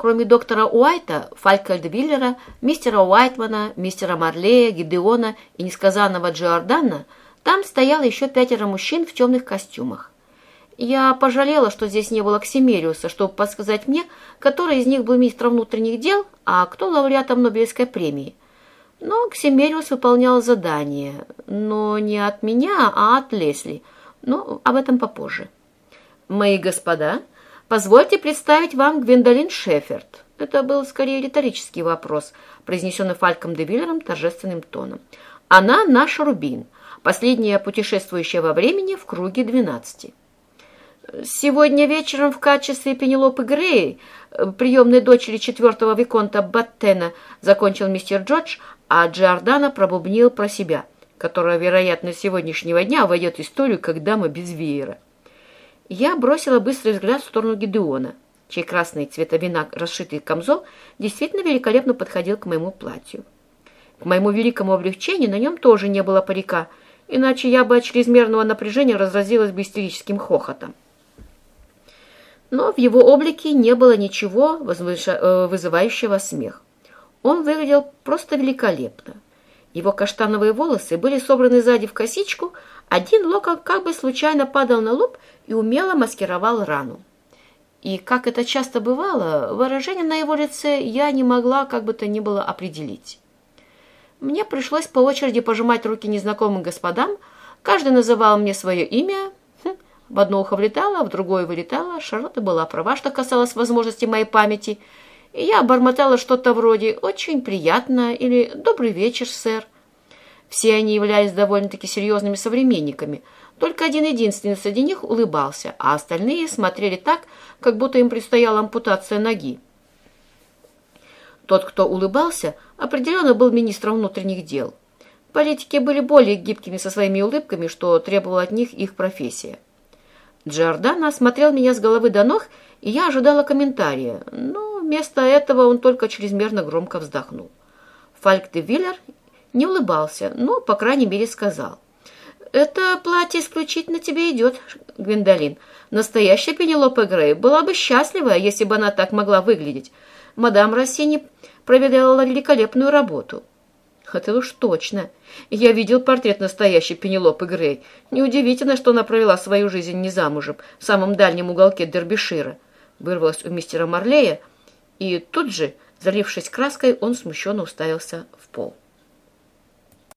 Кроме доктора Уайта, Фалькальдвиллера, мистера Уайтмана, мистера Марлея, Гидеона и несказанного Джордана, там стояло еще пятеро мужчин в темных костюмах. Я пожалела, что здесь не было Ксимериуса, чтобы подсказать мне, который из них был министром внутренних дел, а кто лауреатом Нобелевской премии. Но Ксимериус выполнял задание, но не от меня, а от Лесли. Но об этом попозже. «Мои господа», «Позвольте представить вам Гвендолин Шеферд». Это был скорее риторический вопрос, произнесенный Фальком де Виллером торжественным тоном. «Она наш Рубин, последняя путешествующая во времени в круге двенадцати». Сегодня вечером в качестве Пенелопы Грей, приемной дочери четвертого виконта Баттена, закончил мистер Джордж, а Джордана пробубнил про себя, которая, вероятно, с сегодняшнего дня войдет в историю как дама без веера. Я бросила быстрый взгляд в сторону Гедеона, чей красный цвета вина расшитый камзол действительно великолепно подходил к моему платью. К моему великому облегчению на нем тоже не было парика, иначе я бы от чрезмерного напряжения разразилась бы истерическим хохотом. Но в его облике не было ничего э, вызывающего смех. Он выглядел просто великолепно. Его каштановые волосы были собраны сзади в косичку, один локон как бы случайно падал на лоб и умело маскировал рану. И, как это часто бывало, выражение на его лице я не могла как бы то ни было определить. Мне пришлось по очереди пожимать руки незнакомым господам, каждый называл мне свое имя, хм, в одно ухо влетало, в другое вылетало. Шарлотта была права, что касалось возможности моей памяти. И я обормотала что-то вроде «очень приятно» или «добрый вечер, сэр». Все они являлись довольно-таки серьезными современниками. Только один единственный среди них улыбался, а остальные смотрели так, как будто им предстояла ампутация ноги. Тот, кто улыбался, определенно был министром внутренних дел. Политики были более гибкими со своими улыбками, что требовала от них их профессия. Джордано осмотрел меня с головы до ног, и я ожидала комментария, но вместо этого он только чрезмерно громко вздохнул. Фальк де Виллер не улыбался, но, по крайней мере, сказал. «Это платье исключительно тебе идет, Гвиндолин. Настоящая Пенелопа Грей была бы счастлива, если бы она так могла выглядеть. Мадам Рассини проверяла великолепную работу». «Это уж точно. Я видел портрет настоящей Пенелопы Грей. Неудивительно, что она провела свою жизнь не замужем, в самом дальнем уголке Дербишира». Вырвалась у мистера Марлея, и тут же, залившись краской, он смущенно уставился в пол.